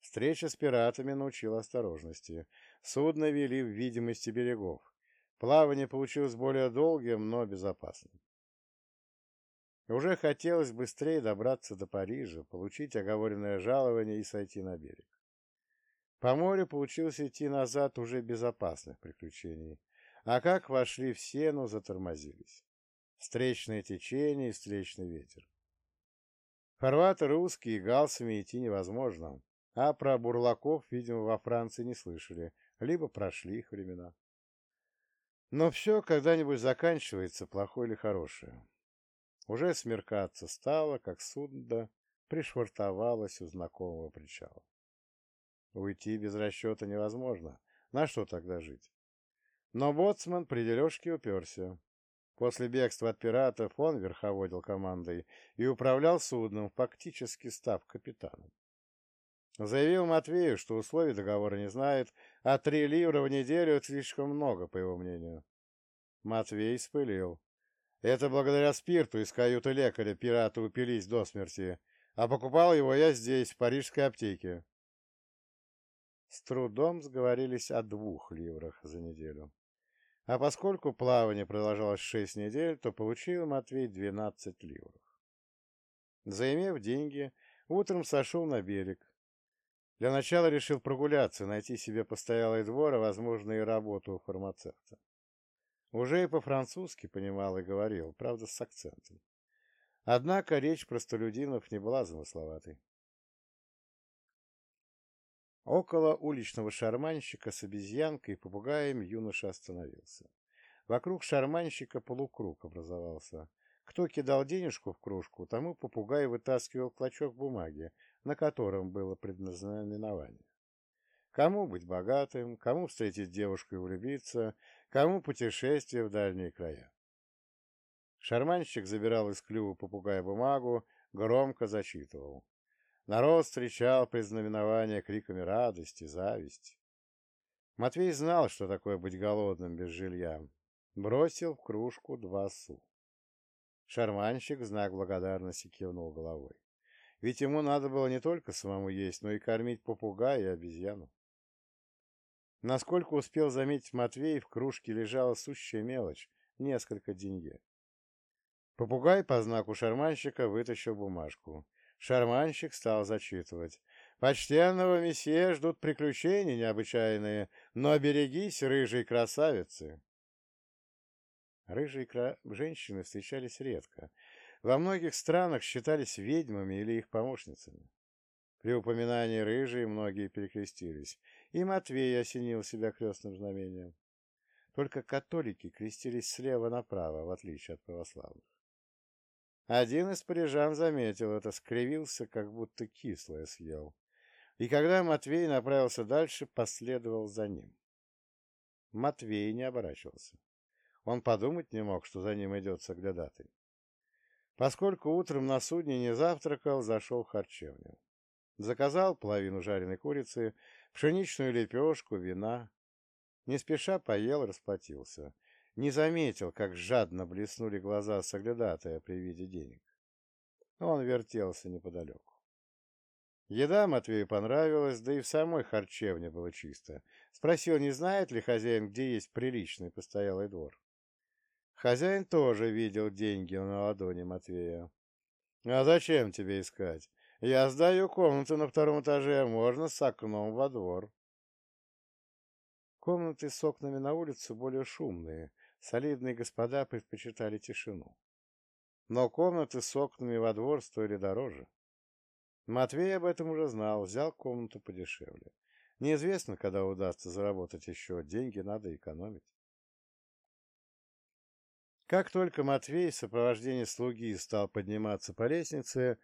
Встреча с пиратами научила осторожности. Судно вели в видимости берегов. Плавание получилось более долгим, но безопасным. Уже хотелось быстрее добраться до Парижа, получить оговоренное жалование и сойти на берег. По морю получилось идти назад уже без опасных приключений. А как вошли в сену, затормозились. Встречное течение и встречный ветер. Фарватер русский и галсами идти невозможно. А про бурлаков, видимо, во Франции не слышали, либо прошли их времена. Но все когда-нибудь заканчивается, плохое или хорошее. Уже смеркаться стало, как судно пришвартовалось у знакомого причала. Уйти без расчета невозможно. На что тогда жить? Но боцман при дележке уперся. После бегства от пиратов он верховодил командой и управлял судном, фактически став капитаном. Заявил Матвею, что условий договора не знает, а три ливра в неделю — это слишком много, по его мнению. Матвей спылил. Это благодаря спирту из каюты лекаря пираты упились до смерти, а покупал его я здесь, в парижской аптеке. С трудом сговорились о двух ливрах за неделю. А поскольку плавание продолжалось шесть недель, то получил Матвей двенадцать ливров. Заимев деньги, утром сошел на берег, для начала решил прогуляться, найти себе постоялый двор, а, возможно, и работу у фармацевта. Уже и по-французски понимал и говорил, правда, с акцентом. Однако речь простолюдинов не была замысловатой. Около уличного шарманщика с обезьянкой и попугаем юноша остановился. Вокруг шарманщика полукруг образовался. Кто кидал денежку в кружку, тому попугай вытаскивал клочок бумаги, на котором было предназнаменование. Кому быть богатым, кому встретить девушку и влюбиться, кому путешествие в дальние края. Шарманщик забирал из клюва попугая бумагу, громко зачитывал. Народ встречал признаменование криками радости, зависти. Матвей знал, что такое быть голодным без жилья. Бросил в кружку два су. Шарманщик в знак благодарности кивнул головой. Ведь ему надо было не только самому есть, но и кормить попугая и обезьяну. Насколько успел заметить Матвей, в кружке лежала сущая мелочь — несколько деньги. Попугай по знаку шарманщика вытащил бумажку. Шарманщик стал зачитывать. «Почтенного месье ждут приключения необычайные, но берегись, рыжей красавицы!» Рыжие кра... женщины встречались редко. Во многих странах считались ведьмами или их помощницами. При упоминании рыжие многие перекрестились, и Матвей осенил себя крестным знамением. Только католики крестились слева направо, в отличие от православных. Один из парижан заметил это, скривился, как будто кислое съел. И когда Матвей направился дальше, последовал за ним. Матвей не оборачивался. Он подумать не мог, что за ним идет соглядатый. Поскольку утром на судне не завтракал, зашел в харчевню. Заказал половину жареной курицы, пшеничную лепешку, вина. Не спеша поел, расплатился. Не заметил, как жадно блеснули глаза соглядатая при виде денег. Он вертелся неподалеку. Еда Матвею понравилась, да и в самой харчевне было чисто. Спросил, не знает ли хозяин, где есть приличный постоялый двор. Хозяин тоже видел деньги на ладони Матвея. «А зачем тебе искать? Я сдаю комнату на втором этаже, можно с окном во двор». Комнаты с окнами на улицу более шумные, солидные господа предпочитали тишину. Но комнаты с окнами во двор стоили дороже. Матвей об этом уже знал, взял комнату подешевле. Неизвестно, когда удастся заработать еще, деньги надо экономить. Как только Матвей в сопровождении слуги стал подниматься по лестнице,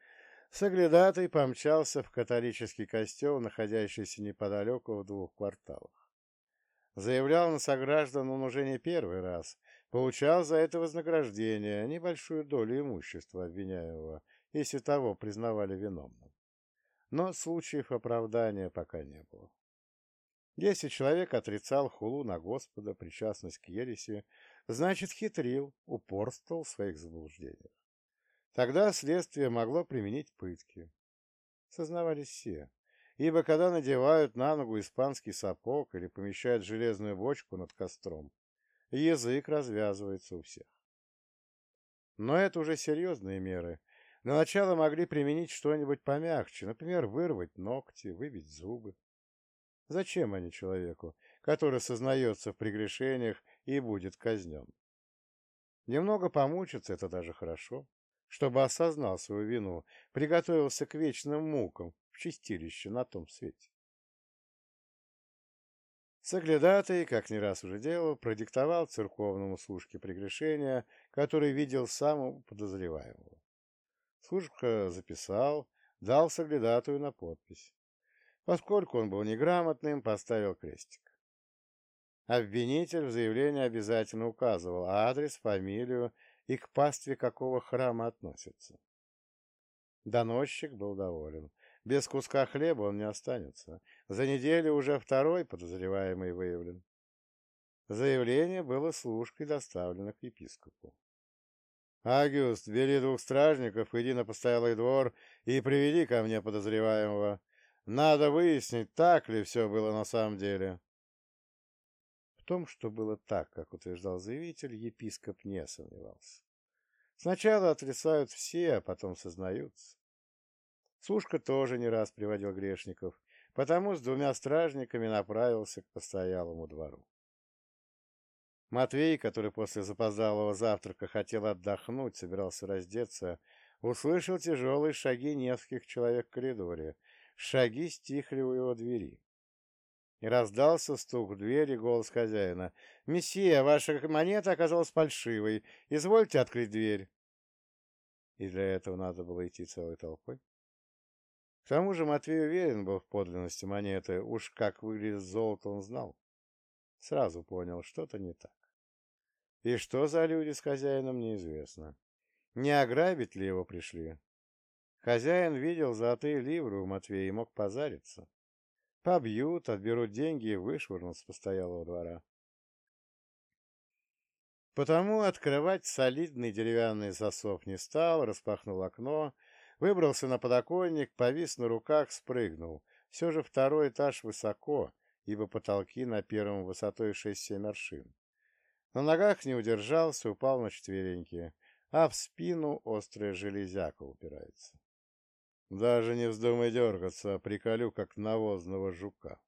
Соглядатый помчался в католический костел, находящийся неподалеку в двух кварталах. Заявлял на сограждан он уже не первый раз, получал за это вознаграждение, небольшую долю имущества обвиняемого, если того признавали виновным. Но случаев оправдания пока не было. Если человек отрицал хулу на Господа, причастность к ереси, значит хитрил, упорствовал в своих заблуждениях. Тогда следствие могло применить пытки. Сознавались все, ибо когда надевают на ногу испанский сапог или помещают железную бочку над костром, язык развязывается у всех. Но это уже серьезные меры. На начало могли применить что-нибудь помягче, например, вырвать ногти, выбить зубы. Зачем они человеку, который сознается в прегрешениях и будет казнен? Немного помучиться — это даже хорошо, чтобы осознал свою вину, приготовился к вечным мукам в чистилище на том свете. Соглядатый, как не раз уже делал, продиктовал церковному служке прегрешения, который видел самого подозреваемого. Служка записал, дал соглядатую на подпись. Поскольку он был неграмотным, поставил крестик. Обвинитель в заявлении обязательно указывал адрес, фамилию и к пастве какого храма относится. Доносчик был доволен. Без куска хлеба он не останется. За неделю уже второй подозреваемый выявлен. Заявление было служкой доставлено к епископу. «Агюст, бери двух стражников, иди на постоялый двор и приведи ко мне подозреваемого. Надо выяснить, так ли все было на самом деле. Том, что было так, как утверждал заявитель, епископ не сомневался. Сначала отрицают все, а потом сознаются. Сушка тоже не раз приводил грешников, потому с двумя стражниками направился к постоялому двору. Матвей, который после запоздалого завтрака хотел отдохнуть, собирался раздеться, услышал тяжелые шаги нескольких человек в коридоре, Шаги стихли у его двери. Раздался стук в двери голос хозяина. «Месье, ваша монета оказалась фальшивой. Извольте открыть дверь». И для этого надо было идти целой толпой. К тому же Матвей уверен был в подлинности монеты, уж как выглядит золото он знал. Сразу понял, что-то не так. И что за люди с хозяином, неизвестно. Не ограбить ли его пришли? Хозяин видел золотые ливры у Матвея и мог позариться. Побьют, отберут деньги и вышвырнут с постоялого двора. Потому открывать солидный деревянный засов не стал, распахнул окно, выбрался на подоконник, повис на руках, спрыгнул. Все же второй этаж высоко, ибо потолки на первом высотой 6-7 аршин. На ногах не удержался, упал на четвереньки, а в спину острая железяка упирается. Даже не вздумай дергаться, приколю, как навозного жука.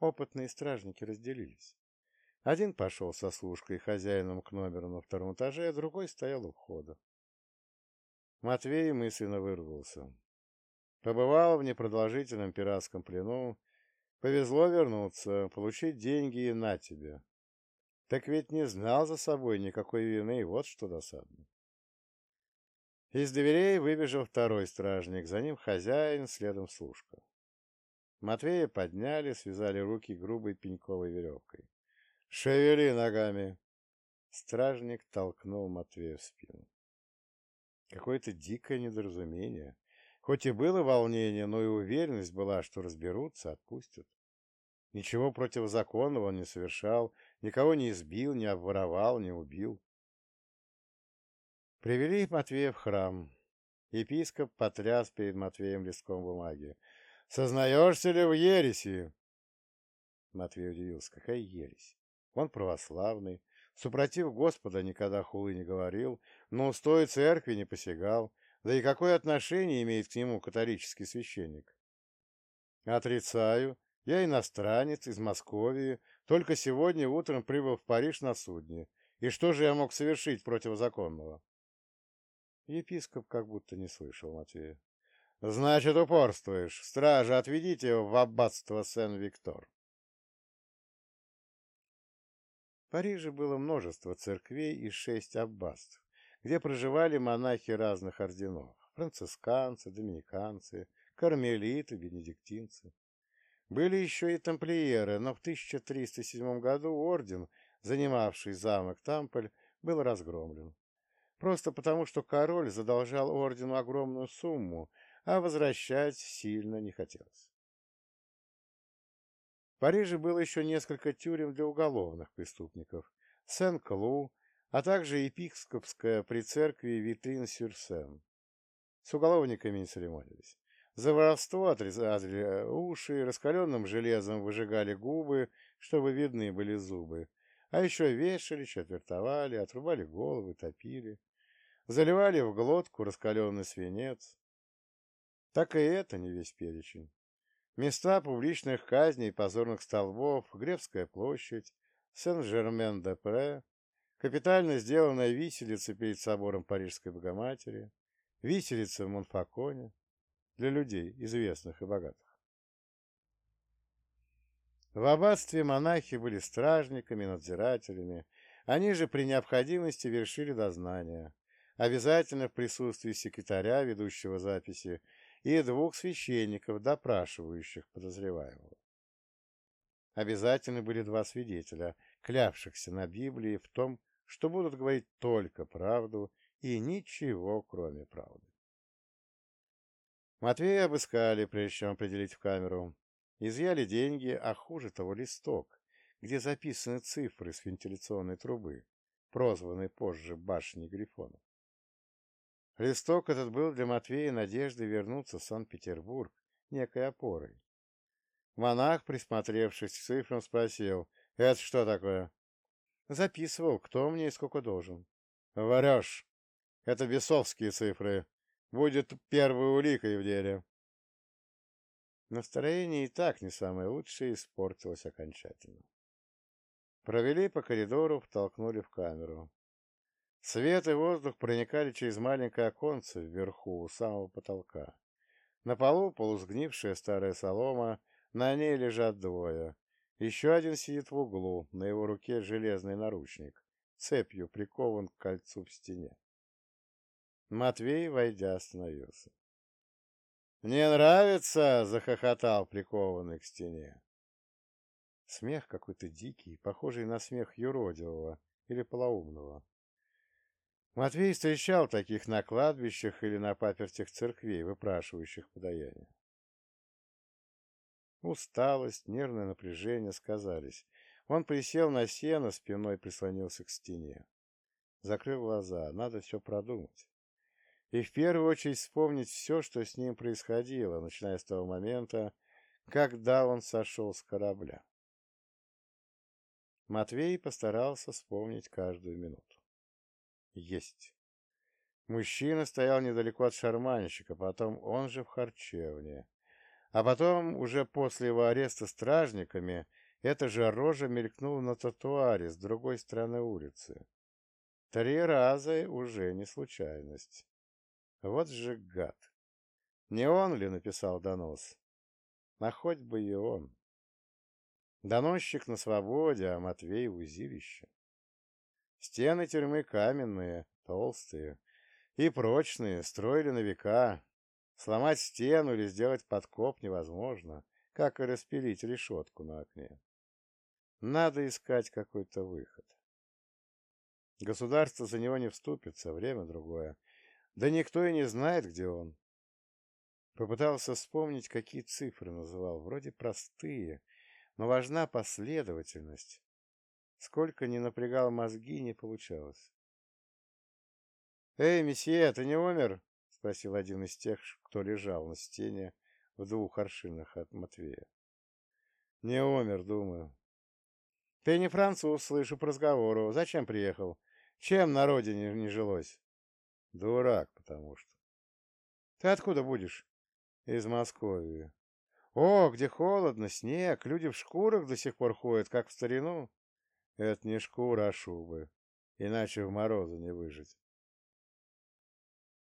Опытные стражники разделились. Один пошел со служкой хозяином к номеру на втором этаже, а другой стоял у входа. Матвей мысленно выругался. Побывал в непродолжительном пиратском плену, повезло вернуться, получить деньги и на тебе. Так ведь не знал за собой никакой вины, и вот что досадно. Из дверей выбежал второй стражник, за ним хозяин, следом служка. Матвея подняли, связали руки грубой пеньковой веревкой. «Шевели ногами!» Стражник толкнул Матвея в спину. Какое-то дикое недоразумение. Хоть и было волнение, но и уверенность была, что разберутся, отпустят. Ничего противозаконного он не совершал, никого не избил, не обворовал, не убил. Привели Матвея в храм. Епископ потряс перед Матвеем листком бумаги. «Сознаешься ли в ереси?» Матвей удивился. «Какая ересь? Он православный, супротив Господа никогда хулы не говорил, но устои церкви не посягал, да и какое отношение имеет к нему католический священник? Отрицаю. Я иностранец из Московии, только сегодня утром прибыл в Париж на судне. И что же я мог совершить противозаконного? Епископ как будто не слышал Матвея. Значит, упорствуешь. Стража, отведите его в аббатство Сен-Виктор. Париже было множество церквей и шесть аббатств, где проживали монахи разных орденов – францисканцы, доминиканцы, кармелиты, бенедиктинцы. Были еще и тамплиеры, но в 1307 году орден, занимавший замок Тамполь, был разгромлен. Просто потому, что король задолжал ордену огромную сумму, а возвращать сильно не хотелось. В Париже было еще несколько тюрем для уголовных преступников, Сен-Клу, а также епископская при церкви Витрин-Сюрсен. С уголовниками не церемонились. За воровство отрезали уши, раскаленным железом выжигали губы, чтобы видны были зубы, а еще вешали, четвертовали, отрубали головы, топили, заливали в глотку раскаленный свинец. Так и это не весь перечень. Места публичных казней позорных столбов, Гревская площадь, Сен-Жермен-де-Пре, капитально сделанная виселица перед собором Парижской Богоматери, виселица в Монфаконе для людей, известных и богатых. В аббатстве монахи были стражниками, надзирателями, они же при необходимости вершили дознания, обязательно в присутствии секретаря, ведущего записи, и двух священников, допрашивающих подозреваемого. Обязательно были два свидетеля, клявшихся на Библии в том, что будут говорить только правду и ничего, кроме правды. Матвея обыскали, прежде чем определить в камеру. Изъяли деньги, а хуже того листок, где записаны цифры с вентиляционной трубы, прозванной позже башней Грифона. Листок этот был для Матвея надеждой вернуться в Санкт-Петербург некой опорой. Монах, присмотревшись к цифрам, спросил, «Это что такое?» Записывал, кто мне и сколько должен. «Врешь! Это бесовские цифры. Будет первой уликой в деле». Настроение и так не самое лучшее испортилось окончательно. Провели по коридору, втолкнули в камеру. Свет и воздух проникали через маленькое оконце вверху, у самого потолка. На полу полусгнившая старая солома, на ней лежат двое. Еще один сидит в углу, на его руке железный наручник, цепью прикован к кольцу в стене. Матвей, войдя, остановился. «Мне нравится!» — захохотал прикованный к стене. Смех какой-то дикий, похожий на смех юродивого или полоумного. Матвей встречал таких на кладбищах или на папертях церквей, выпрашивающих подаяние. Усталость, нервное напряжение сказались. Он присел на сено, спиной прислонился к стене. Закрыл глаза, надо все продумать. И в первую очередь вспомнить все, что с ним происходило, начиная с того момента, когда он сошел с корабля. Матвей постарался вспомнить каждую минуту. Есть. Мужчина стоял недалеко от шарманщика, потом он же в харчевне. А потом, уже после его ареста стражниками, эта же рожа мелькнула на тротуаре с другой стороны улицы. Три раза уже не случайность. Вот же гад. Не он ли написал донос? А хоть бы и он. Доносчик на свободе, а Матвей в узилище. Стены тюрьмы каменные, толстые и прочные, строили на века. Сломать стену или сделать подкоп невозможно, как и распилить решетку на окне. Надо искать какой-то выход. Государство за него не вступится, время другое. Да никто и не знает, где он. Попытался вспомнить, какие цифры называл. Вроде простые, но важна последовательность. Сколько ни напрягал мозги, не получалось. «Эй, месье, ты не умер?» — спросил один из тех, кто лежал на стене в двух аршинах от Матвея. «Не умер, думаю». «Ты не француз, слышу по разговору. Зачем приехал? Чем на родине не жилось?» «Дурак, потому что». «Ты откуда будешь?» «Из Москвы». «О, где холодно, снег, люди в шкурах до сих пор ходят, как в старину». «Это не шкура, а шубы, иначе в морозу не выжить».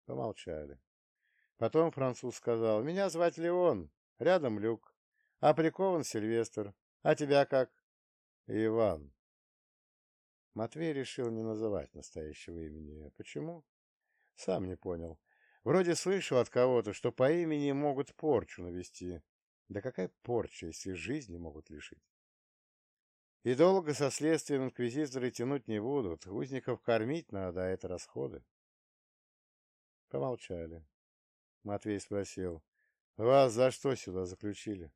Помолчали. Потом француз сказал, «Меня звать Леон, рядом Люк, а прикован Сильвестр. А тебя как?» «Иван». Матвей решил не называть настоящего имени. Почему? Сам не понял. Вроде слышал от кого-то, что по имени могут порчу навести. Да какая порча, если жизни могут лишить? И долго со следствием инквизиторы тянуть не будут. Узников кормить надо, а это расходы. Помолчали. Матвей спросил. «Вас за что сюда заключили?»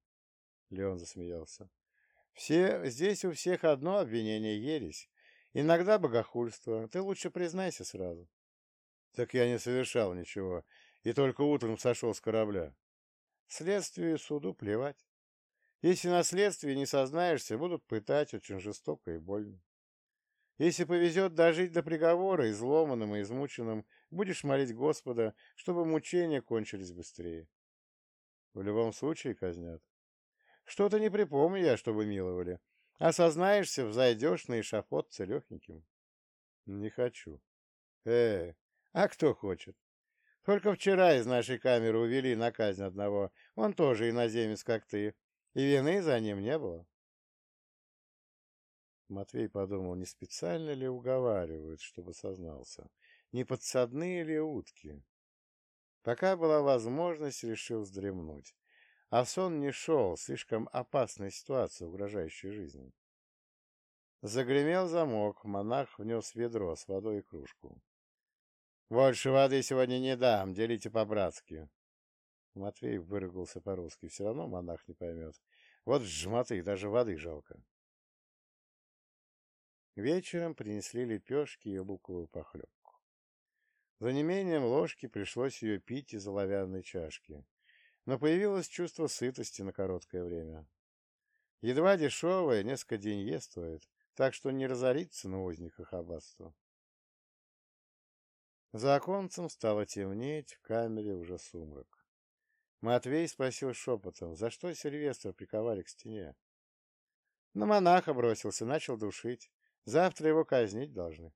Леон засмеялся. «Все, здесь у всех одно обвинение — ересь. Иногда богохульство. Ты лучше признайся сразу». «Так я не совершал ничего, и только утром сошел с корабля». «Следствию и суду плевать. Если на следствии не сознаешься, будут пытать очень жестоко и больно. Если повезет дожить до приговора, изломанным и измученным, будешь молить Господа, чтобы мучения кончились быстрее. В любом случае казнят. Что-то не припомню я, чтобы миловали. Осознаешься, взойдешь на эшафот целехеньким. Не хочу. Э, а кто хочет? Только вчера из нашей камеры увели на казнь одного. Он тоже иноземец, как ты. И вины за ним не было. Матвей подумал, не специально ли уговаривают, чтобы сознался, не подсадные ли утки. Пока была возможность, решил вздремнуть. А сон не шел, слишком опасная ситуация, угрожающая жизни. Загремел замок, монах внес ведро с водой и кружку. «Больше воды сегодня не дам, делите по-братски». Матвей выругался по-русски, все равно монах не поймет. Вот жмоты, даже воды жалко. Вечером принесли лепешки и луковую похлебку. За неимением ложки пришлось ее пить из оловянной чашки, но появилось чувство сытости на короткое время. Едва дешевое, несколько денье стоит, так что не разориться на узниках аббатства. За оконцем стало темнеть, в камере уже сумрак. Матвей спросил шепотом, за что Сильвестра приковали к стене. На монаха бросился, начал душить. Завтра его казнить должны.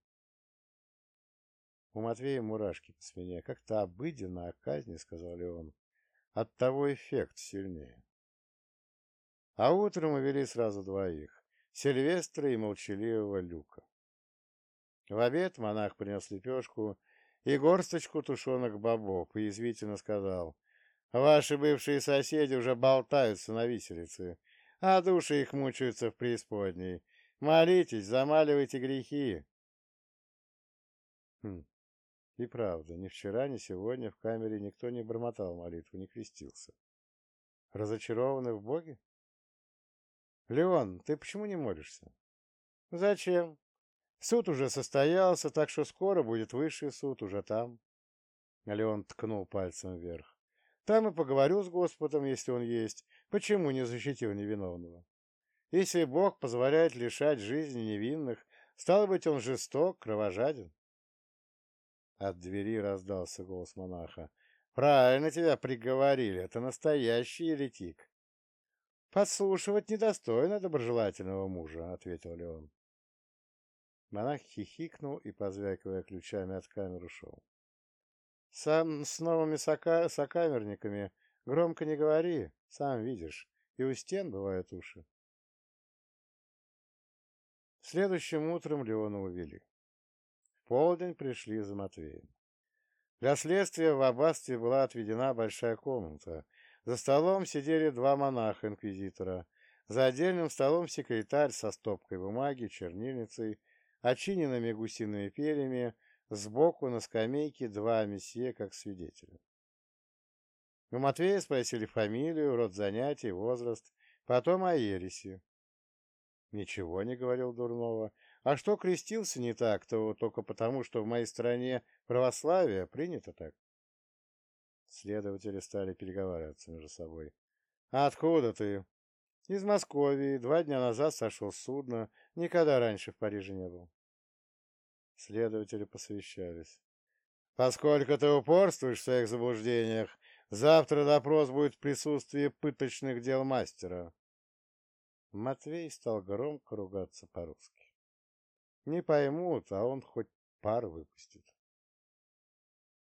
У Матвея мурашки по спине. Как-то обыденно о казни, сказал он. Оттого эффект сильнее. А утром увели сразу двоих. Сильвестра и молчаливого Люка. В обед монах принес лепешку и горсточку тушеных бобов и язвительно сказал, «Ваши бывшие соседи уже болтаются на виселице, а души их мучаются в преисподней. Молитесь, замаливайте грехи. Хм, И правда, ни вчера, ни сегодня в камере никто не бормотал молитву, не крестился. Разочарованы в Боге? Леон, ты почему не молишься? Зачем? Суд уже состоялся, так что скоро будет высший суд, уже там. Леон ткнул пальцем вверх. Там и поговорю с Господом, если он есть. Почему не защитил невиновного? Если Бог позволяет лишать жизни невинных, стало быть, он жесток, кровожаден. От двери раздался голос монаха. «Правильно тебя приговорили, это настоящий еретик». «Подслушивать недостойно доброжелательного мужа», — ответил Леон. Монах хихикнул и, позвякивая ключами от камер, ушел. «Сам с новыми сока сокамерниками громко не говори, сам видишь, и у стен бывают уши». Следующим утром Леона увели полдень пришли за Матвеем. Для следствия в аббатстве была отведена большая комната. За столом сидели два монаха-инквизитора. За отдельным столом секретарь со стопкой бумаги, чернильницей, очиненными гусиными перьями, сбоку на скамейке два месье как свидетеля. У Матвея спросили фамилию, род занятий, возраст, потом о ереси. Ничего не говорил дурного, а что крестился не так, то только потому, что в моей стране православие принято так. Следователи стали переговариваться между собой. «А откуда ты?» «Из Москвы. Два дня назад сошел с судна. Никогда раньше в Париже не был». Следователи посовещались. «Поскольку ты упорствуешь в своих заблуждениях, завтра допрос будет в присутствии пыточных дел мастера». Матвей стал громко ругаться по-русски. Не поймут, а он хоть пар выпустит.